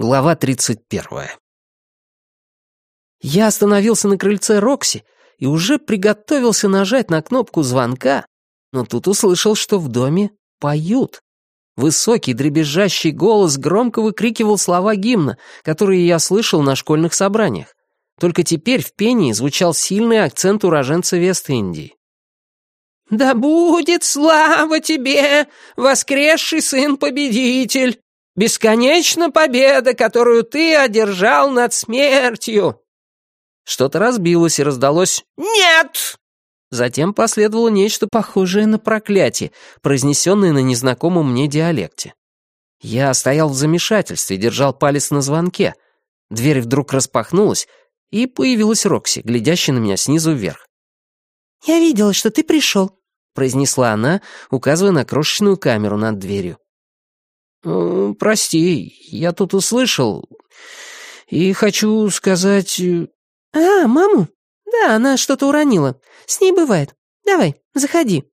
Глава 31. Я остановился на крыльце Рокси и уже приготовился нажать на кнопку звонка, но тут услышал, что в доме поют. Высокий дребезжащий голос громко выкрикивал слова гимна, которые я слышал на школьных собраниях. Только теперь в пении звучал сильный акцент уроженца Вест-Индии. «Да будет слава тебе, воскресший сын-победитель! Бесконечна победа, которую ты одержал над смертью!» Что-то разбилось и раздалось «Нет!» Затем последовало нечто похожее на проклятие, произнесенное на незнакомом мне диалекте. Я стоял в замешательстве, держал палец на звонке. Дверь вдруг распахнулась, и появилась Рокси, глядящая на меня снизу вверх. «Я видела, что ты пришел», — произнесла она, указывая на крошечную камеру над дверью. «Э, «Прости, я тут услышал, и хочу сказать...» э, «А, маму? Да, она что-то уронила. С ней бывает. Давай, заходи».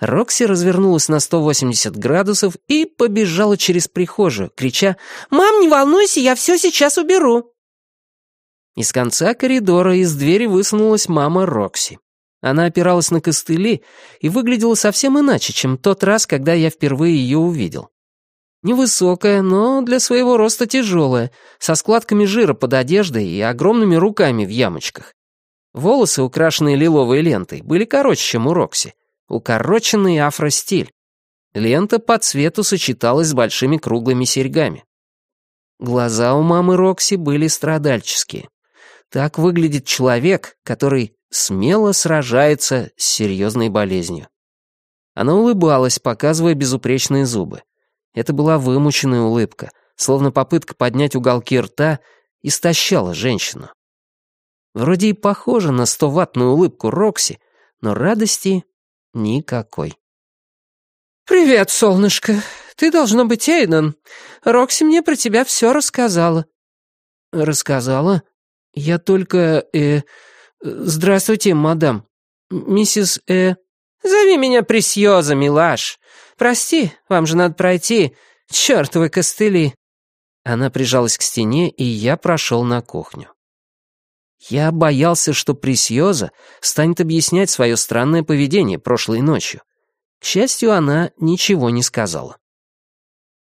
Рокси развернулась на 180 градусов и побежала через прихожую, крича «Мам, не волнуйся, я все сейчас уберу». Из конца коридора из двери высунулась мама Рокси. Она опиралась на костыли и выглядела совсем иначе, чем тот раз, когда я впервые ее увидел. Невысокая, но для своего роста тяжелая, со складками жира под одеждой и огромными руками в ямочках. Волосы, украшенные лиловой лентой, были короче, чем у Рокси. Укороченный афростиль. Лента по цвету сочеталась с большими круглыми серьгами. Глаза у мамы Рокси были страдальческие. Так выглядит человек, который смело сражается с серьезной болезнью. Она улыбалась, показывая безупречные зубы. Это была вымученная улыбка, словно попытка поднять уголки рта истощала женщину. Вроде и похожа на стоватную улыбку Рокси, но радости никакой. «Привет, солнышко. Ты должно быть Эйден. Рокси мне про тебя все рассказала». «Рассказала? Я только... э... Здравствуйте, мадам. Миссис э...» «Зови меня Пресьоза, милаш. Прости, вам же надо пройти. Чёртовы костыли». Она прижалась к стене, и я прошел на кухню. Я боялся, что Пресьоза станет объяснять свое странное поведение прошлой ночью. К счастью, она ничего не сказала.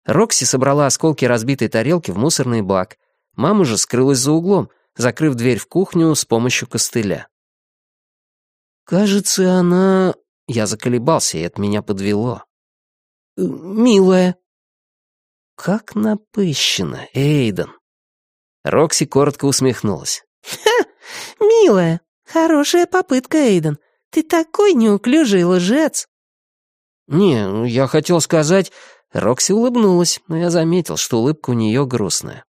Рокси собрала осколки разбитой тарелки в мусорный бак. Мама же скрылась за углом, закрыв дверь в кухню с помощью костыля. «Кажется, она...» Я заколебался, и это меня подвело. «Милая». «Как напыщенно, Эйден». Рокси коротко усмехнулась. «Ха! Милая, хорошая попытка, Эйден. Ты такой неуклюжий лжец!» «Не, ну, я хотел сказать...» Рокси улыбнулась, но я заметил, что улыбка у нее грустная.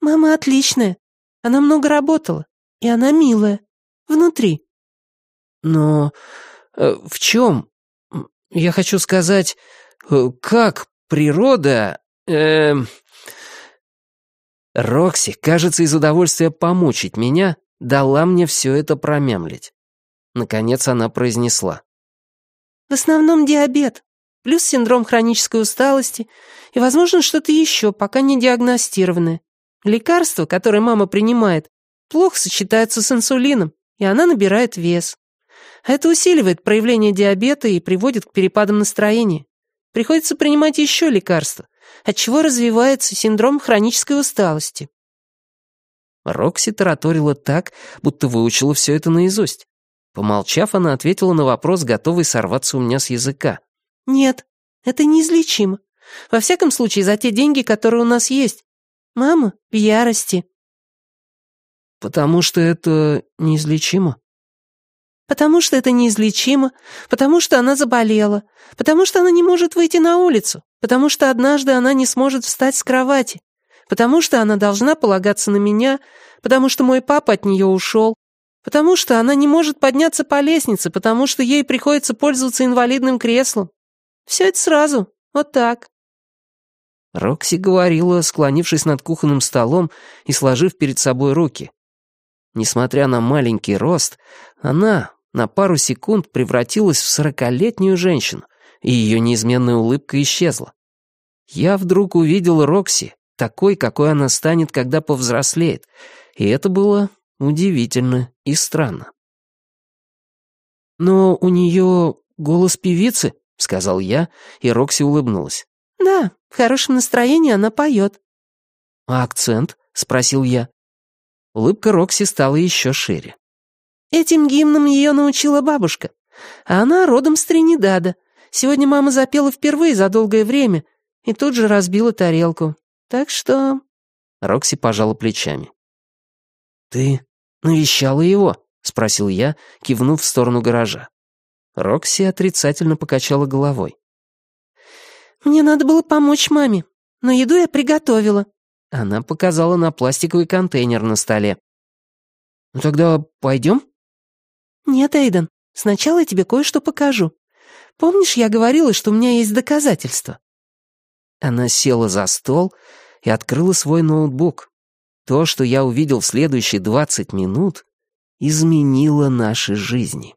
«Мама отличная. Она много работала. И она милая. Внутри». «Но э, в чем? Я хочу сказать, э, как природа...» э, Рокси, кажется, из удовольствия помучить меня, дала мне все это промямлить. Наконец она произнесла. «В основном диабет, плюс синдром хронической усталости и, возможно, что-то еще, пока не диагностированное. Лекарства, которые мама принимает, плохо сочетаются с инсулином, и она набирает вес. Это усиливает проявление диабета и приводит к перепадам настроения. Приходится принимать еще лекарства, отчего развивается синдром хронической усталости. Рокси тараторила так, будто выучила все это наизусть. Помолчав, она ответила на вопрос, готовый сорваться у меня с языка. «Нет, это неизлечимо. Во всяком случае, за те деньги, которые у нас есть. Мама в ярости». «Потому что это неизлечимо?» Потому что это неизлечимо, потому что она заболела, потому что она не может выйти на улицу, потому что однажды она не сможет встать с кровати, потому что она должна полагаться на меня, потому что мой папа от нее ушел, потому что она не может подняться по лестнице, потому что ей приходится пользоваться инвалидным креслом. Все это сразу, вот так». Рокси говорила, склонившись над кухонным столом и сложив перед собой руки. Несмотря на маленький рост, она, на пару секунд превратилась в сорокалетнюю женщину, и ее неизменная улыбка исчезла. Я вдруг увидел Рокси такой, какой она станет, когда повзрослеет. И это было удивительно и странно. «Но у нее голос певицы», — сказал я, и Рокси улыбнулась. «Да, в хорошем настроении она поет». «А акцент?» — спросил я. Улыбка Рокси стала еще шире. «Этим гимном ее научила бабушка. А она родом с Тринидада. Сегодня мама запела впервые за долгое время и тут же разбила тарелку. Так что...» Рокси пожала плечами. «Ты навещала его?» — спросил я, кивнув в сторону гаража. Рокси отрицательно покачала головой. «Мне надо было помочь маме, но еду я приготовила». Она показала на пластиковый контейнер на столе. «Ну тогда пойдем?» «Нет, Эйден, сначала я тебе кое-что покажу. Помнишь, я говорила, что у меня есть доказательства?» Она села за стол и открыла свой ноутбук. То, что я увидел в следующие двадцать минут, изменило наши жизни.